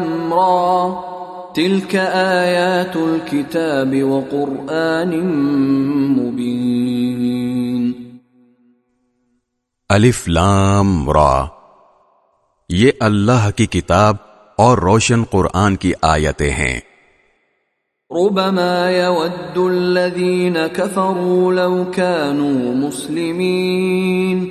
را تلك آیات الكتاب وقرآن مبین الف لام را. یہ اللہ کی کتاب اور روشن قرآن کی آیتیں ہیں۔ ربما يود الذين كفروا لو كانوا مسلمين۔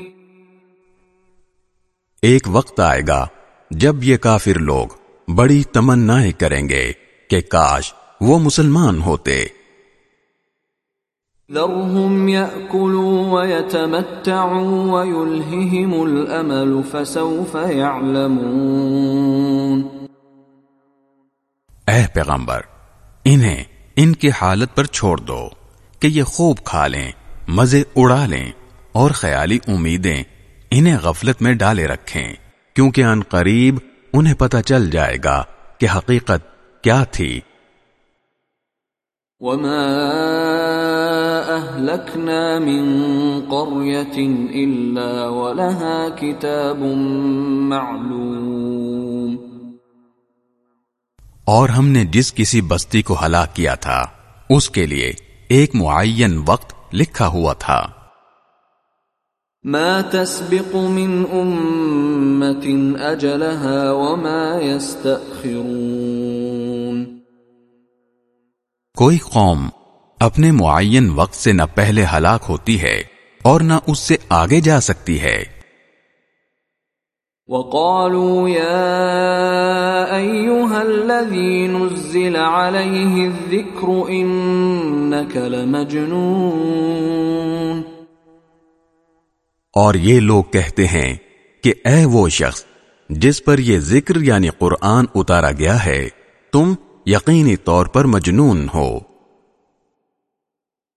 ایک وقت آئے گا جب یہ کافر لوگ بڑی تمنائیں کریں گے کہ کاش وہ مسلمان ہوتے۔ ذرهم يأكلوا ويتمتعوا ويلههم الأمل فسوف يعلمون۔ اے پیغمبر انہیں ان کی حالت پر چھوڑ دو کہ یہ خوب کھا لیں مزے اڑا لیں اور خیالی امیدیں انہیں غفلت میں ڈالے رکھیں کیونکہ ان قریب انہیں پتہ چل جائے گا کہ حقیقت کیا تھی۔ وما اهلكنا من قريه الا ولها كتاب معلوم۔ اور ہم نے جس کسی بستی کو ہلاک کیا تھا اس کے لیے ایک معین وقت لکھا ہوا تھا۔ ما تسبق من امه اجلها وما يستاخرون کوئی قوم اپنے معین وقت سے نہ پہلے ہلاک ہوتی ہے اور نہ اس سے آگے جا سکتی ہے۔ وقالوا يا ايها الذي نزل عليه الذكر انك لمجنون اور یہ لوگ کہتے ہیں کہ اے وہ شخص جس پر یہ ذکر یعنی قرآن اتارا گیا ہے تم یقینی طور پر مجنون ہو۔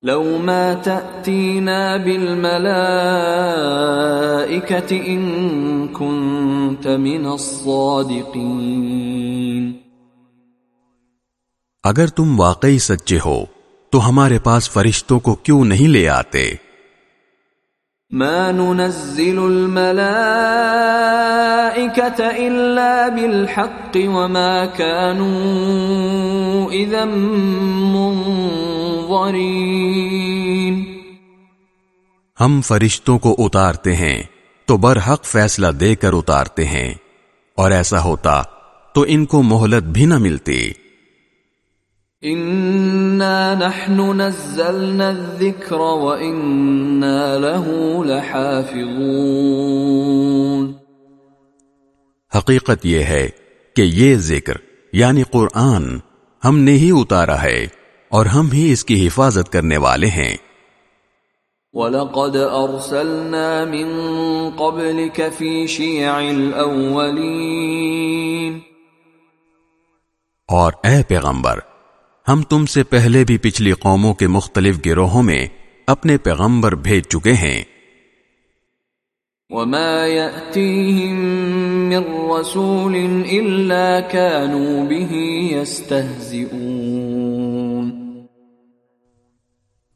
لو ما تأتينا بالملائكة إن كنت من الصادقين۔ اگر تم واقعی سچے ہو تو ہمارے پاس فرشتوں کو کیوں نہیں لے آتے؟ ما ننزل الملائكة إلا بالحق وما كانوا إذا منظرين ہم فرشتوں کو اتارتے ہیں تو برحق فیصلہ دے کر اتارتے ہیں اور ایسا ہوتا تو ان کو مہلت بھی نہ ملتی۔ انا نحن نزلنا الذكر وانا له لحافظون۔ حقیقت یہ ہے کہ یہ ذکر یعنی قرآن ہم نے ہی اتارا ہے اور ہم ہی اس کی حفاظت کرنے والے ہیں۔ وَلَقَدْ أَرْسَلْنَا مِن قَبْلِكَ فِي شِيَعِ الْأَوَّلِينَ۔ اور اے پیغمبر ہم تم سے پہلے بھی پچھلی قوموں کے مختلف گروہوں میں اپنے پیغمبر بھیج چکے ہیں۔ وَمَا يَأْتِيهِم مِّن رَّسُولٍ إِلَّا كَانُوا بِهِ يَسْتَهْزِئُونَ۔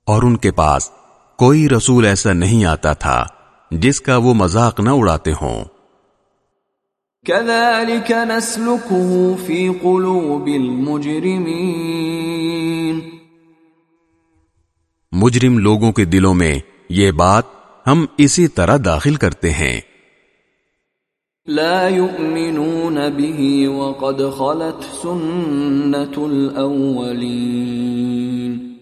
اور ان کے پاس کوئی رسول ایسا نہیں آتا تھا جس کا وہ مذاق نہ اڑاتے ہوں۔ كَذَلِكَ نَسْلُكُهُ فِي قُلُوبِ الْمُجْرِمِينَ. مجرم لوگوں کے دلوں میں یہ بات ہم اسی طرح داخل کرتے ہیں۔ لا يؤمنون به وقد خلت سنة الأولين.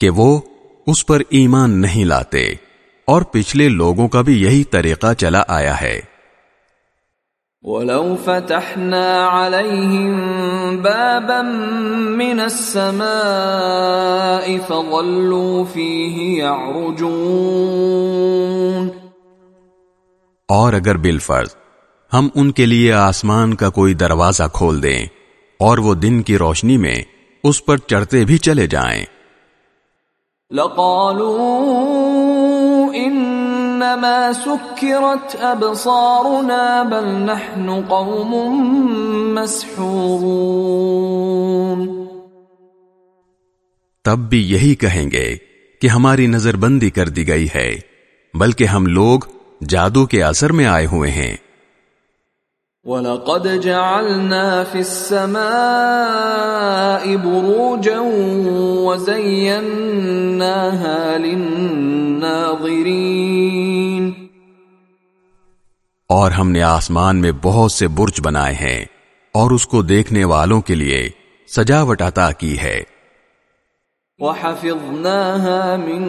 کہ وہ اس پر ایمان نہیں لاتے اور پچھلے لوگوں کا بھی یہی طریقہ چلا آیا ہے۔ ولو فتحنا عليهم بابا من السماء فظلوا فيه يعرجون اور اگر بالفرض ہم ان کے لیے آسمان کا کوئی دروازہ کھول دیں اور وہ دن کی روشنی میں اس پر چڑھتے بھی چلے جائیں۔ لقالوا انما سكرت ابصارنا بل نحن قوم مسحورون۔ تب بھی یہی کہیں گے کہ ہماری نظر بندی کر دی گئی ہے، بلکہ ہم لوگ جادو کے اثر میں آئے ہوئے ہیں۔ وَلَقَدْ جَعَلْنَا فِي السَّمَاءِ بُرُوجًا وَزَيَّنَّاهَا لِلنَّاظِرِينَ اور ہم نے آسمان میں بہت سے برج بنائے ہیں اور اس کو دیکھنے والوں کے لیے سجاوٹ عطا کی ہے۔ وَحَفِظْنَاهَا مِن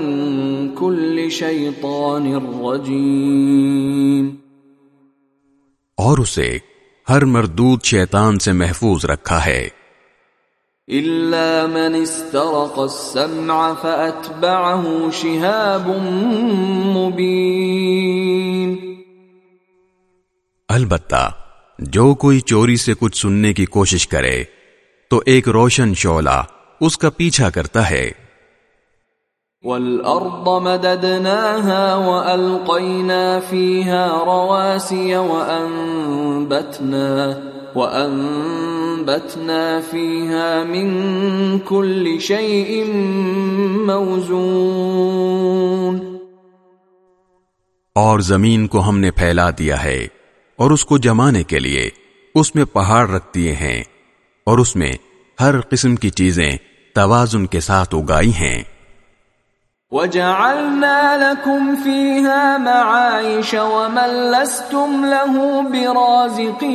كُلِّ شَيْطَانٍ رَجِيمٍ اور اسے ہر مردود شیطان سے محفوظ رکھا ہے۔ إلا من استرق السمع فأتبعه شهاب مبين. البتہ جو کوئی چوری سے کچھ سننے کی کوشش کرے تو ایک روشن شعلہ اس کا پیچھا کرتا ہے۔ والأرض مددناها وألقينا فيها رواسي وأنبتنا وأنبتنا فيها من كل شيء موزون. اور زمین کو ہم نے پھیلا دیا ہے اور اس کو جمانے کے لیے اس میں پہاڑ رکھ دیے ہیں اور اس میں ہر قسم کی چیزیں توازن کے ساتھ اگائی ہیں۔ وَجَعَلْنَا لَكُمْ فِيهَا مَعَائِشَ وَمَن لَسْتُمْ لَهُ بِرَازِقِينَ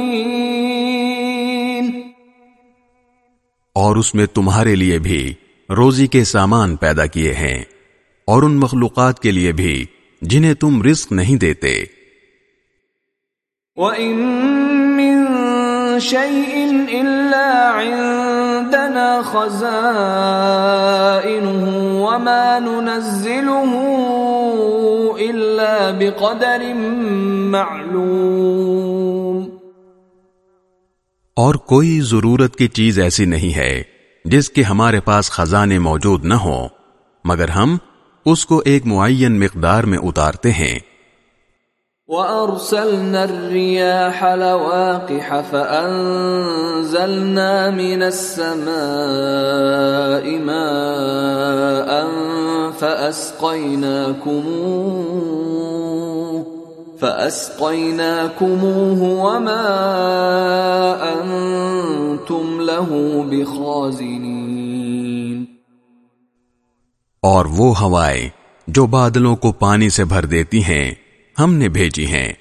اور اس میں تمہارے لیے بھی روزی کے سامان پیدا کیے ہیں اور ان مخلوقات کے لیے بھی جنہیں تم رزق نہیں دیتے۔ وَإِن شَيْءٍ إِلَّا عِندَنَا خَزَائِنُهُ وَمَا نُنَزِّلُهُ إِلَّا بِقَدَرٍ مَّعْلُومٍ. اور کوئی ضرورت کی چیز ایسی نہیں ہے جس کے ہمارے پاس خزانے موجود نہ ہو مگر ہم اس کو ایک معین مقدار میں اتارتے ہیں۔ وَأَرْسَلْنَا الرِّيَاحَ لَوَاقِحَ فَأَنزَلْنَا مِنَ السَّمَاءِ مَاءً فَأَسْقَيْنَاكُمُوهُ فَأَسْقَيْنَاكُمُوهُ وَمَا أَنْتُمْ لَهُ بِخَازِنِينَ اور وہ ہوائیں جو بادلوں کو پانی سے بھر دیتی ہیں ہم نے بھیجی ہیں۔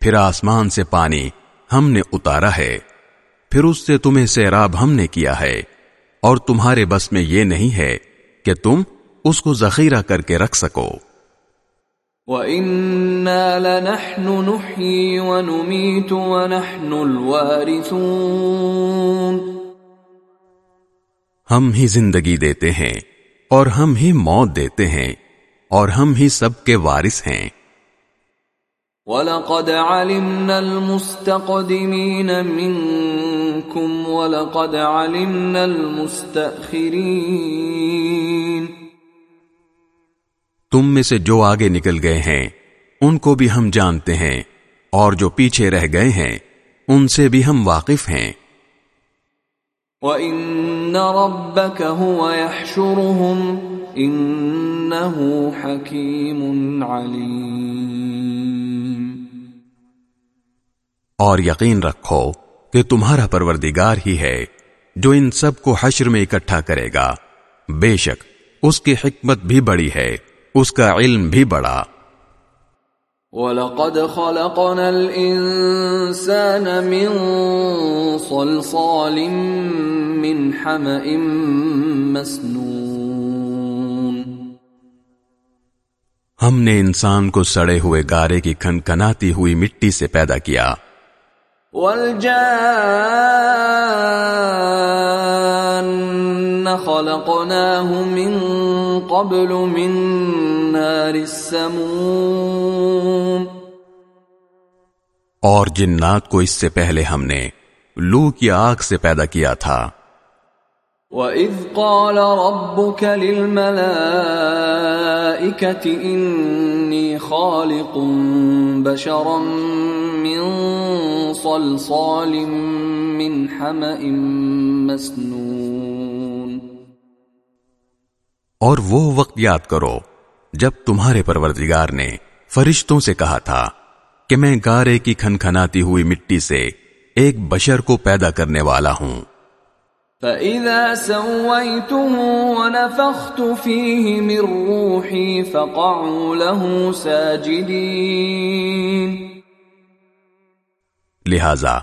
پھر آسمان سے پانی ہم نے اتارا ہے۔ پھر اس سے تمہیں سیراب ہم نے کیا ہے۔ اور تمہارے بس میں یہ نہیں ہے کہ تم اس کو ذخیرہ کر کے رکھ سکو۔ وَإِنَّا لَنَحْنُ نُحْيِي وَنُمِيتُ وَنَحْنُ الْوَارِثُونَ۔ ہم ہی زندگی دیتے ہیں اور ہم ہی موت دیتے ہیں اور ہم ہی سب کے وارث ہیں۔ وَلَقَدْ عَلِمْنَا الْمُسْتَقْدِمِينَ مِنْكُمْ وَلَقَدْ عَلِمْنَا الْمُسْتَأْخِرِينَ تم میں سے جو آگے نکل گئے ہیں ان کو بھی ہم جانتے ہیں اور جو پیچھے رہ گئے ہیں ان سے بھی ہم واقف ہیں۔ وَإِنَّ رَبَّكَ هُوَ يَحْشُرُهُمْ إِنَّهُ حَكِيمٌ عَلِيمٌ. اور یقین رکھو کہ تمہارا پروردگار ہی ہے جو ان سب کو حشر میں اکٹھا کرے گا۔ بے شک اس کی حکمت بھی بڑی ہے اس کا علم بھی بڑا۔ وَلَقَدْ خَلَقْنَا الْإِنسَانَ مِنْ صَلْصَالٍ مِّنْ حَمَإٍ مَسْنُونٍ ہم نے انسان کو سڑے ہوئے گارے کی کھنکھناتی ہوئی مٹی سے پیدا کیا۔ وَالْجَانَّ خَلَقْنَاهُ مِنْ قَبْلُ مِنْ نَارِ السَّمُومِ۔ اور جنات کو اس سے پہلے ہم نے لو کی آگ سے پیدا کیا تھا۔ وَإِذْ قَالَ رَبُّكَ لِلْمَلَائِكَةِ إِنِّي خَالِقٌ بَشَرًا مِّن صَلْصَالٍ مِّنْ حَمَئٍ مَسْنُونٍ. اور وہ وقت یاد کرو جب تمہارے پروردگار نے فرشتوں سے کہا تھا کہ میں گارے کی کھنکھناتی ہوئی مٹی سے ایک بشر کو پیدا کرنے والا ہوں۔ فَإِذَا سَوَّيْتُهُ وَنَفَخْتُ فِيهِ مِن رُّوحِي فَقَعُوا لَهُ سَاجِدِينَ۔ لہذا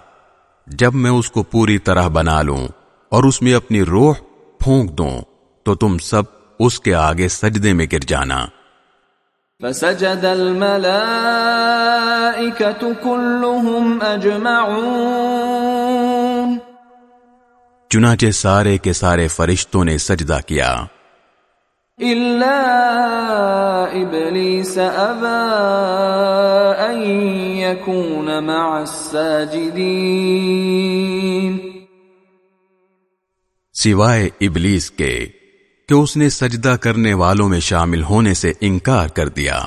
جب میں اس کو پوری طرح بنا لوں اور اس میں اپنی روح پھونک دوں تو تم سب اس کے آگے سجدے میں گر جانا۔ فسجد الملائكة كلهم أجمعون۔ چنانچہ سارے کے سارے فرشتوں نے سجدہ کیا۔ إلا إبليس أبى أن يكون مع الساجدين۔ سوائے ابلیس کے کہ اس نے سجدہ کرنے والوں میں شامل ہونے سے انکار کر دیا۔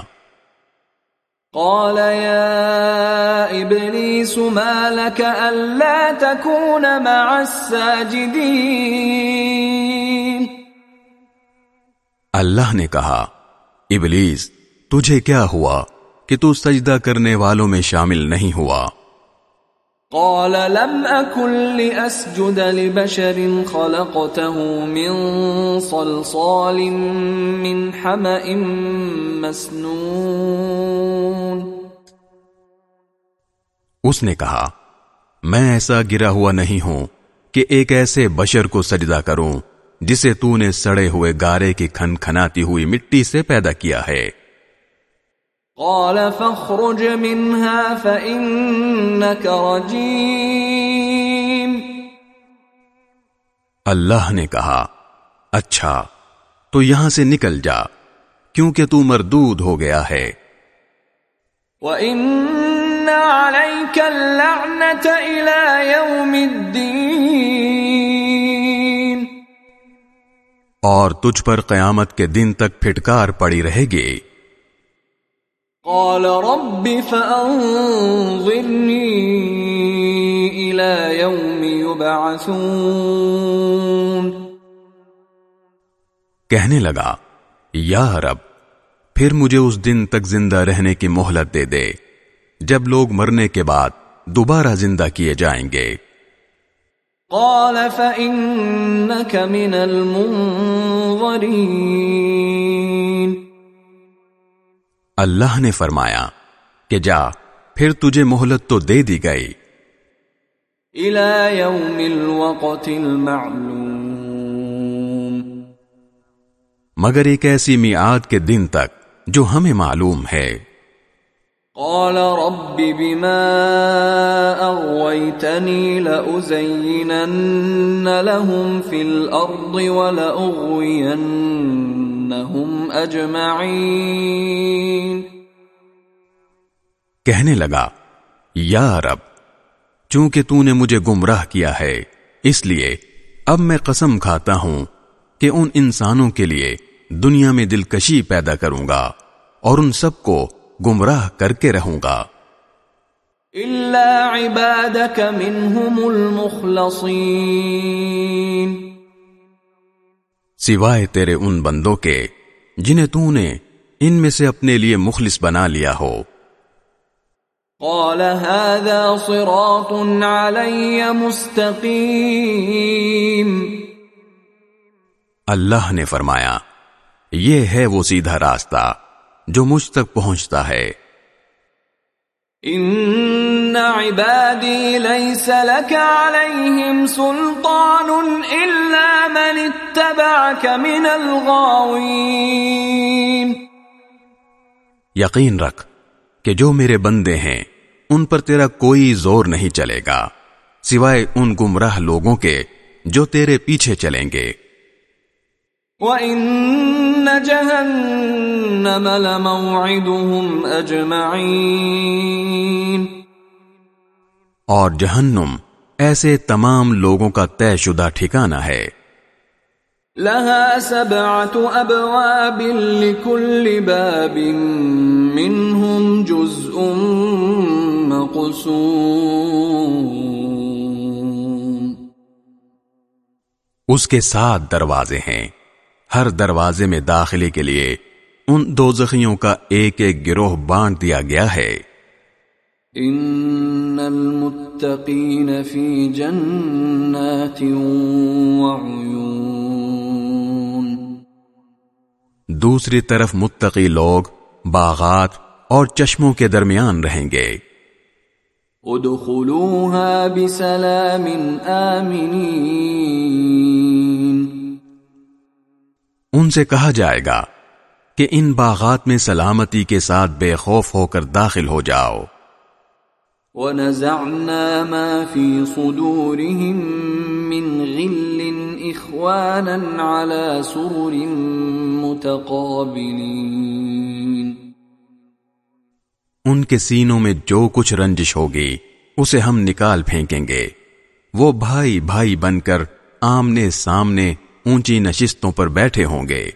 قال يا ابليس ما لك الا تكون مع الساجدين؟ اللہ نے کہا، ابلیس، تجھے کیا ہوا کہ تو سجدہ کرنے والوں میں شامل نہیں ہوا؟ قال لم اكن لاسجد لبشر خلقته من صلصال من حمأ مسنون. اس نے کہا، میں ایسا گرا ہوا نہیں ہوں کہ ایک ایسے بشر کو سجدہ کروں جسے تو نے سڑے ہوئے گارے کی کھن کھناتی ہوئی مٹی سے پیدا کیا ہے۔ قال فاخرج منها فإنك رجيم. اللہ نے کہا اچھا تو یہاں سے نکل جا کیونکہ تو مردود ہو گیا ہے۔ وَإِنَّ عَلَيْكَ اللَّعْنَةَ إِلَى يَوْمِ الدِّينِ۔ اور تجھ پر قیامت کے دن تک پھٹکار پڑی رہے گی۔ قال رب فأنظرني إلى يوم يبعثون کہنے لگا یا رب پھر مجھے اس دن تک زندہ رہنے کی مہلت دے دے جب لوگ مرنے کے بعد دوبارہ زندہ کیے جائیں گے۔ قال فإنك من المنظرين اللہ نے فرمایا کہ جا پھر تجھے مہلت تو دے دی گئی۔ إلى يوم الوقت المعلوم۔ مگر ایک ایسی میعاد کے دن تک جو ہمیں معلوم ہے۔ قال رب بما أغويتني لأزينن لهم في الأرض ولأغوينهم أجمعين کہنے لگا یا رب چونکہ تو نے مجھے گمراہ کیا ہے اس لیے اب میں قسم کھاتا ہوں کہ ان انسانوں کے لیے دنیا میں دلکشی پیدا کروں گا اور ان سب کو گمراہ کر کے رہوں گا۔ إلا عبادك منهم المخلصين سوائے تیرے ان بندوں کے جنہیں تو نے ان میں سے اپنے لیے مخلص بنا لیا ہو۔ قال هذا صراط علي مستقيم۔ اللہ نے فرمایا یہ ہے وہ سیدھا راستہ جو مجھ تک پہنچتا ہے۔ ان عبادي ليس لك عليهم سلطان الا من اتبعك من الغاوين یقین رکھ کہ جو میرے بندے ہیں ان پر تیرا کوئی زور نہیں چلے گا سوائے ان گمراہ لوگوں کے جو تیرے پیچھے چلیں گے۔ وَإِنَّ جَهَنَّمَ لَمَوْعِدُهُمْ أَجْمَعِينَ اور جہنم ایسے تمام لوگوں کا طے شدہ ٹھکانہ ہے۔ لها سبعة أبواب لكل باب منهم جزء مقسوم۔ اس کے سات دروازے ہیں۔ ہر دروازے میں داخلے کے لیے ان دو زخیوں کا ایک ایک گروہ بانٹ دیا گیا ہے۔ ان المتقین فی جنات وعیون دوسری طرف متقی لوگ باغات اور چشموں کے درمیان رہیں گے۔ ادخلوها بسلام آمنین۔ ان سے کہا جائے گا کہ ان باغات میں سلامتی کے ساتھ بے خوف ہو کر داخل ہو جاؤ۔ ونزعنا ما في صدورهم من غل اخوانا على سرر متقابلين۔ ان کے سینوں میں جو کچھ رنجش ہوگی اسے ہم نکال پھینکیں گے۔ وہ بھائی بھائی بن کر آمنے سامنے اونچی نشستوں پر بیٹھے ہوں گے۔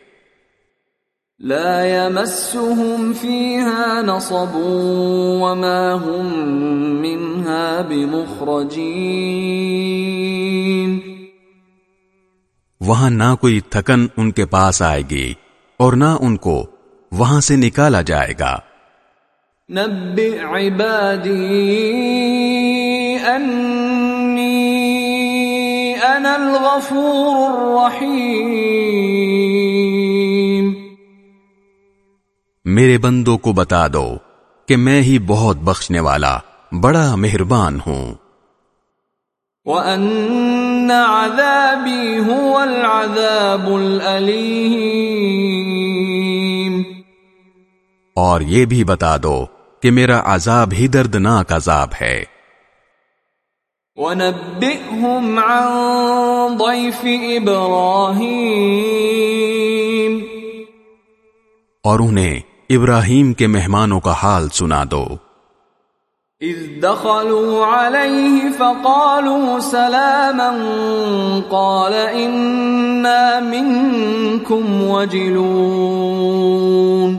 لا يمسهم فيها نصب وما هم منها بمخرجين۔ وہاں نہ کوئی تھکن ان کے پاس آئے گی اور نہ ان کو وہاں سے نکالا جائے گا۔ نبئ عبادي أني أنا الغفور الرحيم. میرے بندوں کو بتا دو کہ میں ہی بہت بخشنے والا بڑا مہربان ہوں۔ وَأَنَّ عَذَابِي هُوَ الْعَذَابُ الْأَلِيمُ۔ اور یہ بھی بتا دو کہ میرا عذاب ہی دردناک عذاب ہے۔ وَنَبِّئْهُمْ عَنْ ضَيْفِ إِبْرَاهِيمِ. اور انہیں ابراہیم کے مہمانوں کا حال سنا دو۔ اذ دخلوا عليه فقالوا سلاما قال انا منكم وجلون.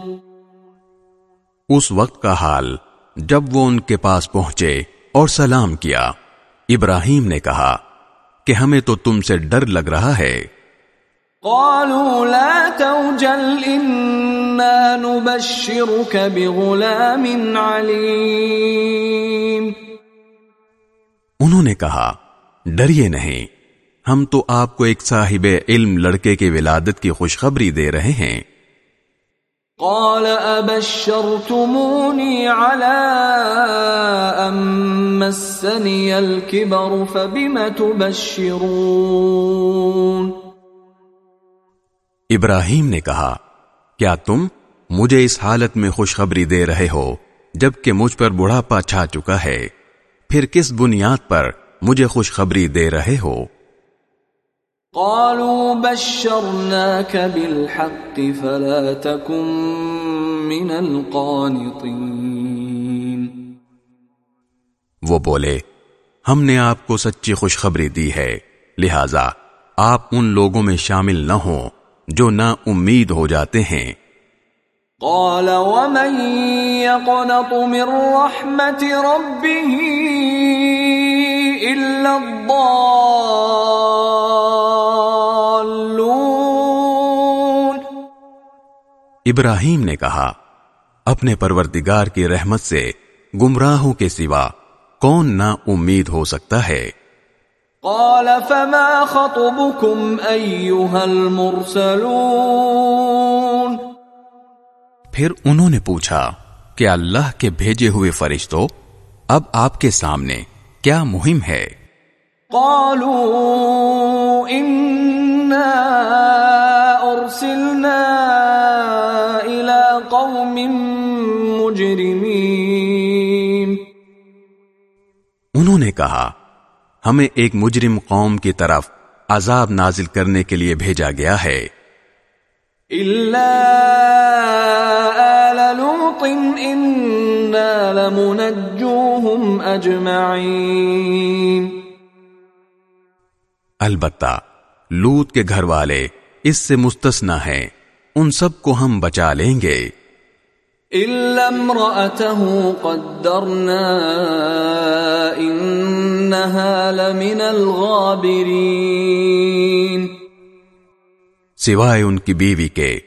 اس وقت کا حال جب وہ ان کے پاس پہنچے اور سلام کیا۔ ابراہیم نے کہا کہ ہمیں تو تم سے ڈر لگ رہا ہے۔ قالوا لا توجل انا نبشرك بغلام عليم۔ انہوں نے کہا ڈریے نہیں ہم تو آپ کو ایک صاحب علم لڑکے کی ولادت کی خوشخبری دے رہے ہیں۔ قال ابشرتموني على ان مسني الكبر فبم تبشرون؟ ابراہیم نے کہا، کیا تم مجھے اس حالت میں خوشخبری دے رہے ہو جبکہ مجھ پر بڑھاپا چھا چکا ہے؟ پھر کس بنیاد پر مجھے خوشخبری دے رہے ہو؟ قالوا بشرناك بالحق فلا تكن من القانطين وہ بولے ہم نے آپ کو سچی خوشخبری دی ہے لہذا آپ ان لوگوں میں شامل نہ ہوں جو نا امید ہو جاتے ہیں۔ قال ومن يقنط من رحمة ربه إلا الضالون ابراہیم نے کہا اپنے پروردگار کی رحمت سے گمراہوں کے سوا کون نا امید ہو سکتا ہے؟ قال فما خطبكم أيها المرسلون؟ پھر انہوں نے پوچھا کہ اللہ کے بھیجے ہوئے فرشتوں اب آپ کے سامنے کیا مہم ہے؟ قالوا إنا أرسلنا انہوں نے کہا ہمیں ایک مجرم قوم کی طرف عذاب نازل کرنے کے لیے بھیجا گیا ہے۔ البتہ لوت کے گھر والے اس سے مستثنا ہیں ان سب کو ہم بچا لیں گے۔ قدرنا إنها لمن الغابرين۔ سوائے ان کی بیوی کے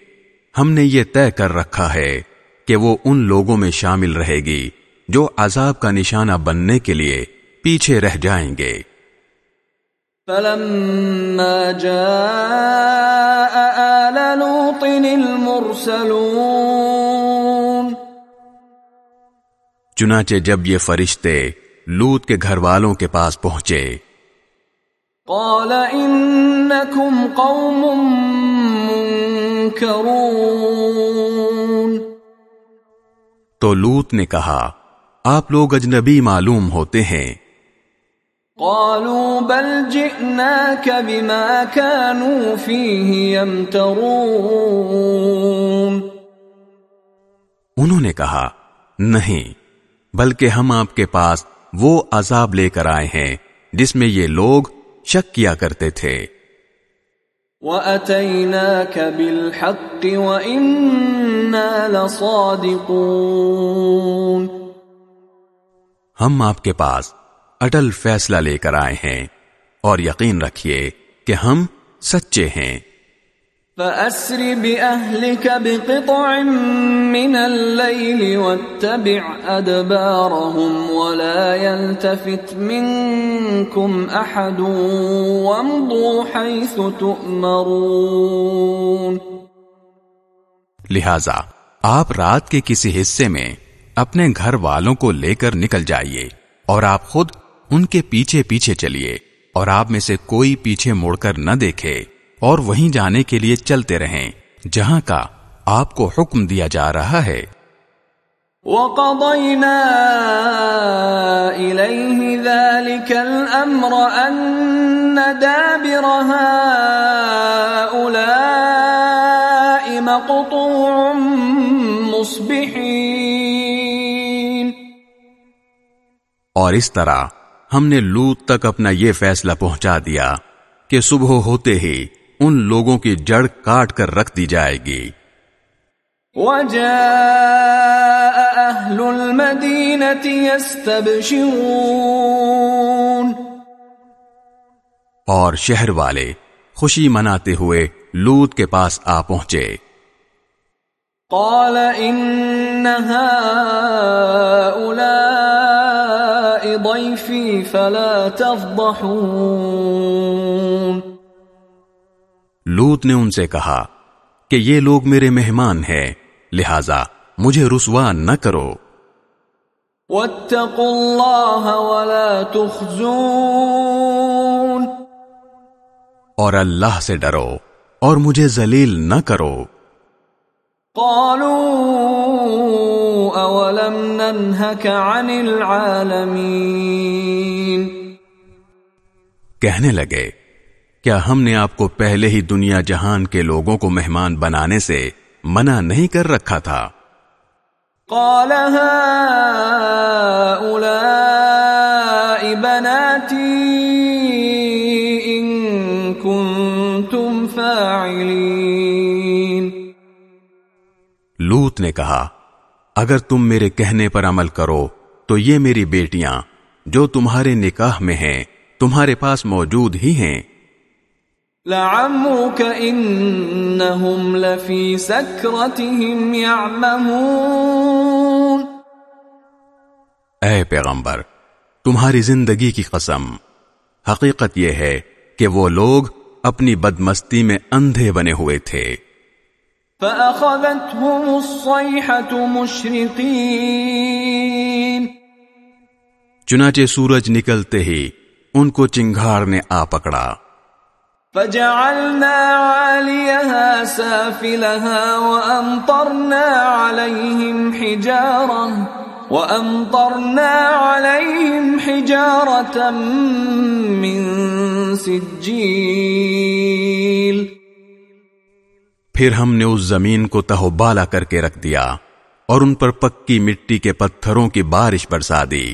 ہم نے یہ طے کر رکھا ہے کہ وہ ان لوگوں میں شامل رہے گی جو عذاب کا نشانہ بننے کے لیے پیچھے رہ جائیں گے۔ فلما جاء آل لوط المرسلون۔ چنانچہ جب یہ فرشتے لوت کے گھر والوں کے پاس پہنچے۔ قال انکم قوم منکرون۔ تو لوت نے کہا آپ لوگ اجنبی معلوم ہوتے ہیں۔ قالوا بل جئناك بما كانوا فيه يمترون انہوں نے کہا نہیں۔ بلکہ ہم آپ کے پاس وہ عذاب لے کر آئے ہیں جس میں یہ لوگ شک کیا کرتے تھے۔ وَأَتَيْنَاكَ بِالْحَقِّ وَإِنَّا لَصَادِقُونَ ہم آپ کے پاس اٹل فیصلہ لے کر آئے ہیں اور یقین رکھیے کہ ہم سچے ہیں۔ فَأَسْرِ بِأَهْلِكَ بِقِطْعٍ مِّنَ اللَّيْلِ وَاتَّبِعْ أَدْبَارَهُمْ وَلَا يَلْتَفِتْ مِنكُمْ أَحَدٌ وَامْضُوا حَيْثُ تُؤْمَرُونَ لہذا آپ رات کے کسی حصے میں اپنے گھر والوں کو لے کر نکل جائیے اور آپ خود ان کے پیچھے پیچھے چلیے اور آپ میں سے کوئی پیچھے مڑ کر نہ دیکھے۔ اور وہیں جانے کے لیے چلتے رہیں جہاں کا آپ کو حکم دیا جا رہا ہے۔ وَقَضَيْنَا إِلَيْهِ ذَلِكَ الْأَمْرَ أَنَّ دَابِرَ هَؤُلَاءِ مَقْطُوعٌ مُصْبِحِينَ اور اس طرح ہم نے لوت تک اپنا یہ فیصلہ پہنچا دیا کہ صبح ہوتے ہی ان لوگوں کی جڑ کاٹ کر رکھ دی جائے گی۔ وجاء يستبشرون اور شہر والے خوشی مناتے ہوئے لوت کے پاس آ پہنچے۔ قال إن هؤلاء ضيفي فلا تفضحون لوت نے ان سے کہا کہ یہ لوگ میرے مہمان ہیں لہذا مجھے رسوا نہ کرو۔ واتقوا الله ولا تخزون۔ اور اللہ سے ڈرو اور مجھے ذلیل نہ کرو۔ قالوا أولم ننهك عن العالمين۔ کہنے لگے کیا ہم نے آپ کو پہلے ہی دنیا جہان کے لوگوں کو مہمان بنانے سے منع نہیں کر رکھا تھا؟ قال بناتي إن كنتم فاعلين. لوت نے کہا اگر تم میرے کہنے پر عمل کرو تو یہ میری بیٹیاں جو تمہارے نکاح میں ہیں تمہارے پاس موجود ہی ہیں۔ لعمرك إنهم لفي سكرتهم يعمهون. اے پیغمبر تمہاری زندگی کی قسم حقیقت یہ ہے کہ وہ لوگ اپنی بدمستی میں اندھے بنے ہوئے تھے۔ فأخذتهم الصيحة مشرقين۔ چنانچہ سورج نکلتے ہی ان کو چنگھاڑ نے آ پکڑا۔ فجعلنا عاليها سافلها وأمطرنا عليهم حجارة وأمطرنا عليهم حجارة من سجيل پھر ہم نے اس زمین کو تہو بالا کر کے رکھ دیا اور ان پر پکی مٹی کے پتھروں کی بارش برسا دی۔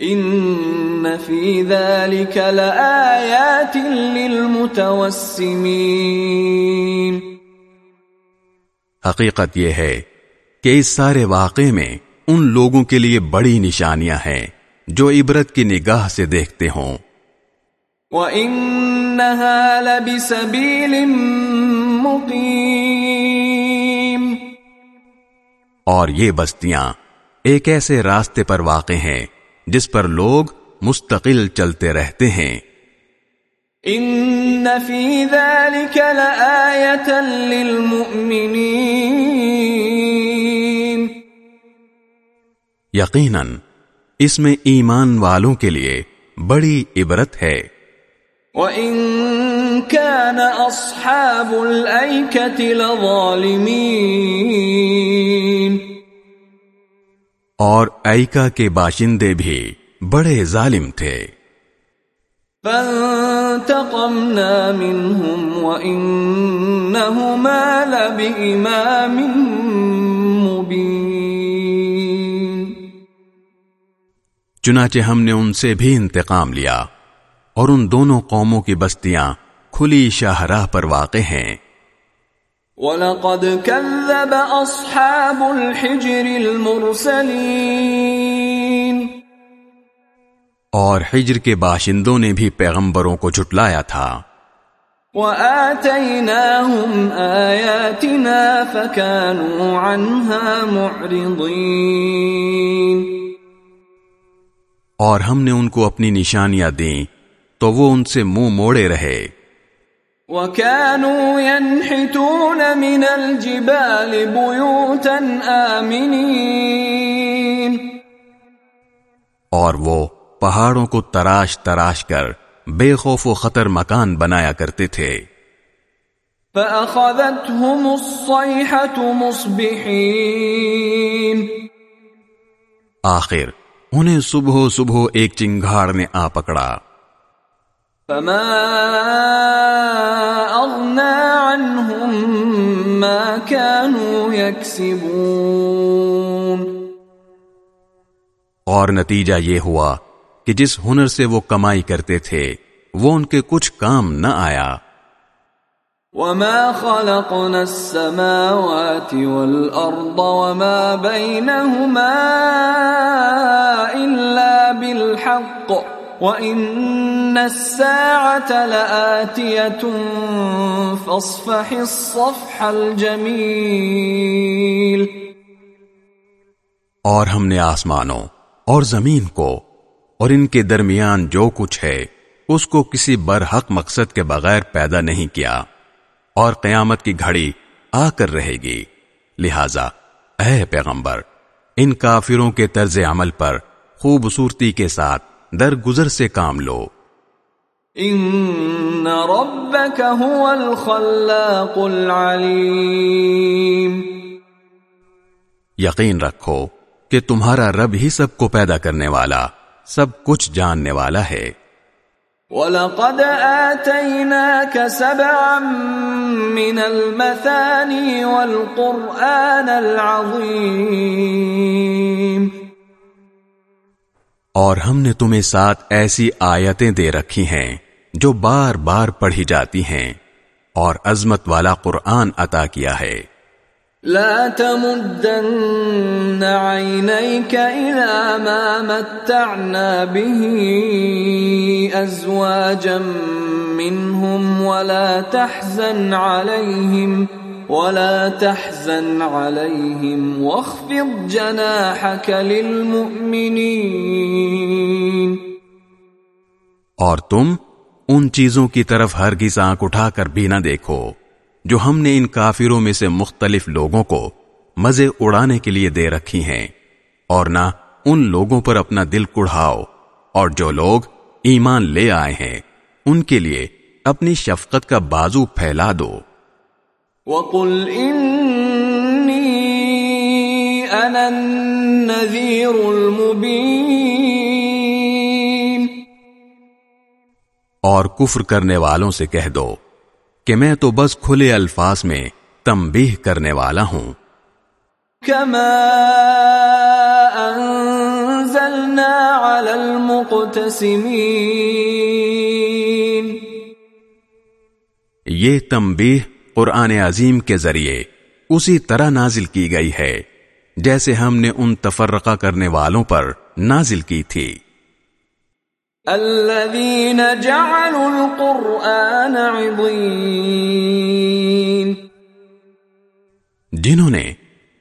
ان فی ذلك لآیات للمتوسمین حقیقت یہ ہے کہ اس سارے واقعے میں ان لوگوں کے لیے بڑی نشانیاں ہیں جو عبرت کی نگاہ سے دیکھتے ہوں۔ وَإِنَّهَا لَبِسَبِيلٍ مُقِيمٍ۔ اور یہ بستیاں ایک ایسے راستے پر واقع ہیں جس پر لوگ مستقل چلتے رہتے ہیں۔ ان فی ذلك لآیتا للمؤمنین یقیناً اس میں ایمان والوں کے لیے بڑی عبرت ہے۔ وَإِن كَانَ أَصْحَابُ الْأَيْكَةِ لَظَالِمِينَ۔ اور ایکا کے باشندے بھی بڑے ظالم تھے۔ فانتقمنا منهم وإنهما لبإمام مبين چنانچہ ہم نے ان سے بھی انتقام لیا اور ان دونوں قوموں کی بستیاں کھلی شاہراہ پر واقع ہیں۔ وَلَقَدْ كَذَّبَ أَصْحَابُ الْحِجْرِ الْمُرْسَلِينَ. اور حجر کے باشندوں نے بھی پیغمبروں کو جھٹلایا تھا۔ وَآتَيْنَاهُمْ آيَاتِنَا فَكَانُوا عَنْهَا مُعْرِضِينَ. اور ہم نے ان کو اپنی نشانیاں دیں تو وہ ان سے منہ موڑے رہے۔ وَكَانُوا يَنْحِتُونَ مِنَ الْجِبَالِ بُيُوتًا آمِنِينَ. اور وہ پہاڑوں کو تراش تراش کر بے خوف و خطر مکان بنایا کرتے تھے۔ فَأَخَذَتْهُمُ الصَّيْحَةُ مُصْبِحِينَ۔ آخر انہیں صبح صبح ایک چنگھاڑ نے آ پکڑا۔ فما اغنى عنهم ما كانوا يكسبون اور نتیجہ یہ ہوا کہ جس ہنر سے وہ کمائی کرتے تھے وہ ان کے کچھ کام نہ آیا۔ وما خلقنا السماوات والأرض وما بينهما إلا بالحق وإن الساعة لآتية فاصفح الصفح الجميل اور ہم نے آسمانوں اور زمین کو اور ان کے درمیان جو کچھ ہے، اس کو کسی برحق مقصد کے بغیر پیدا نہیں کیا اور قیامت کی گھڑی آ کر رہے گی۔ لہذا، اے پیغمبر، ان کافروں کے طرز عمل پر خوبصورتی کے ساتھ درگزر سے کام لو۔ ان ربك هو الخلاق العليم یقین رکھو کہ تمہارا رب ہی سب کو پیدا کرنے والا سب کچھ جاننے والا ہے۔ وَلَقَدْ آتَيْنَاكَ سَبْعًا مِّنَ الْمَثَانِي وَالْقُرْآنَ الْعَظِيمِ۔ اور ہم نے تمہیں ساتھ ایسی آیتیں دے رکھی ہیں جو بار بار پڑھی جاتی ہیں اور عظمت والا قرآن عطا کیا ہے۔ لا تمدن عينيك إلى ما متعنا به أزواجا منهم ولا تحزن عليهم ولا تحزن عليهم واخفض جناحك للمؤمنين. اور تم ان چیزوں کی طرف ہرگز آنکھ اٹھا کر بھی نہ دیکھو جو ہم نے ان کافروں میں سے مختلف لوگوں کو مزے اڑانے کے لیے دے رکھی ہیں، اور نہ ان لوگوں پر اپنا دل کڑھاؤ، اور جو لوگ ایمان لے آئے ہیں، ان کے لیے اپنی شفقت کا بازو پھیلا دو۔ وَقُلْ إِنِّي أَنَا النَّذِيرُ الْمُبِينَ اور کفر کرنے والوں سے کہہ دو کہ میں تو بس کھلے الفاظ میں تمبیح کرنے والا ہوں۔ كما انزلنا على المقتسمين یہ تمبیح قرآن عظیم کے ذریعے اسی طرح نازل کی گئی ہے جیسے ہم نے ان تفرقہ کرنے والوں پر نازل کی تھی۔ الذين جعلوا القرآن عضين جنہوں نے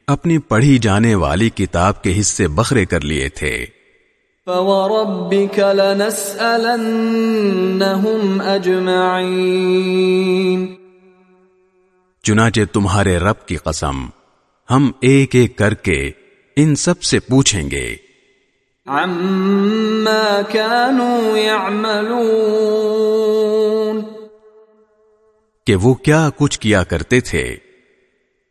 اپنی پڑھی جانے والی کتاب کے حصے بخرے کر لیے تھے۔ فوربك لنسألنهم أجمعين۔ چنانچہ تمہارے رب کی قسم ہم ایک ایک کر کے ان سب سے پوچھیں گے۔ عما كانوا يعملون۔ کہ وہ کیا کچھ کیا کرتے تھے۔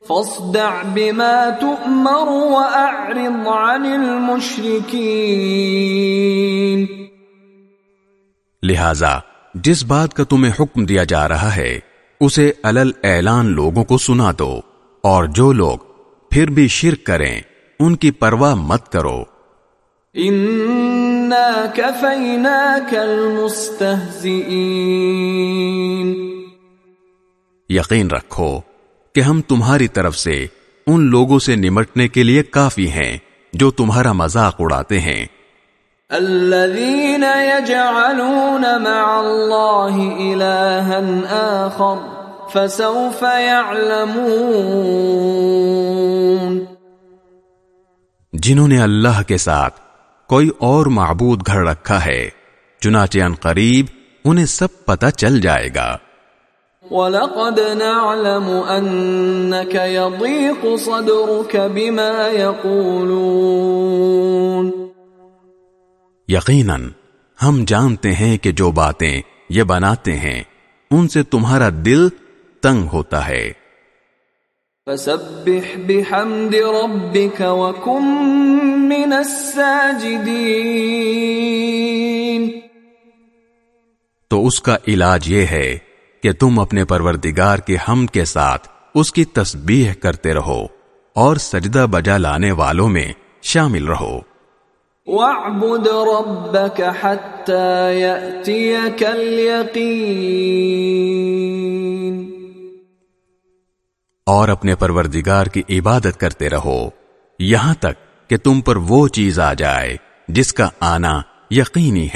فاصدع بما تؤمر واعرض عن المشركين۔ لہذا جس بات کا تمہیں حکم دیا جا رہا ہے اسے الل اعلان لوگوں کو سنا دو اور جو لوگ پھر بھی شرک کریں ان کی پرواہ مت کرو۔ المستهزئين۔ یقین رکھو کہ ہم تمہاری طرف سے ان لوگوں سے نمٹنے کے لیے کافی ہیں جو تمہارا مذاق اڑاتے ہیں۔ الذين يجعلون مع الله إلها آخر فسوف يعلمون. جنہوں نے اللہ کے ساتھ کوئی اور معبود گھر رکھا ہے چنانچہ ان قریب انہیں سب پتہ چل جائے گا۔ وَلَقَدْ نَعْلَمُ أَنَّكَ يَضِيقُ صَدْرُكَ بِمَا يَقُولُونَ. یقیناً ہم جانتے ہیں کہ جو باتیں یہ بناتے ہیں ان سے تمہارا دل تنگ ہوتا ہے۔ فَسَبِّحْ بِحَمْدِ رَبِّكَ وَكُن مِّنَ السَّاجِدِينَ تو اس کا علاج یہ ہے کہ تم اپنے پروردگار کے ہم کے ساتھ اس کی تسبیح کرتے رہو اور سجدہ بجا لانے والوں میں شامل رہو۔ وَاعْبُدْ رَبَّكَ حَتَّى يَأْتِيَكَ الْيَقِينَ. اور اپنے پروردگار کی عبادت کرتے رہو، یہاں تک کہ تم پر وہ چیز آ جائے جس کا آنا یقینی ہے۔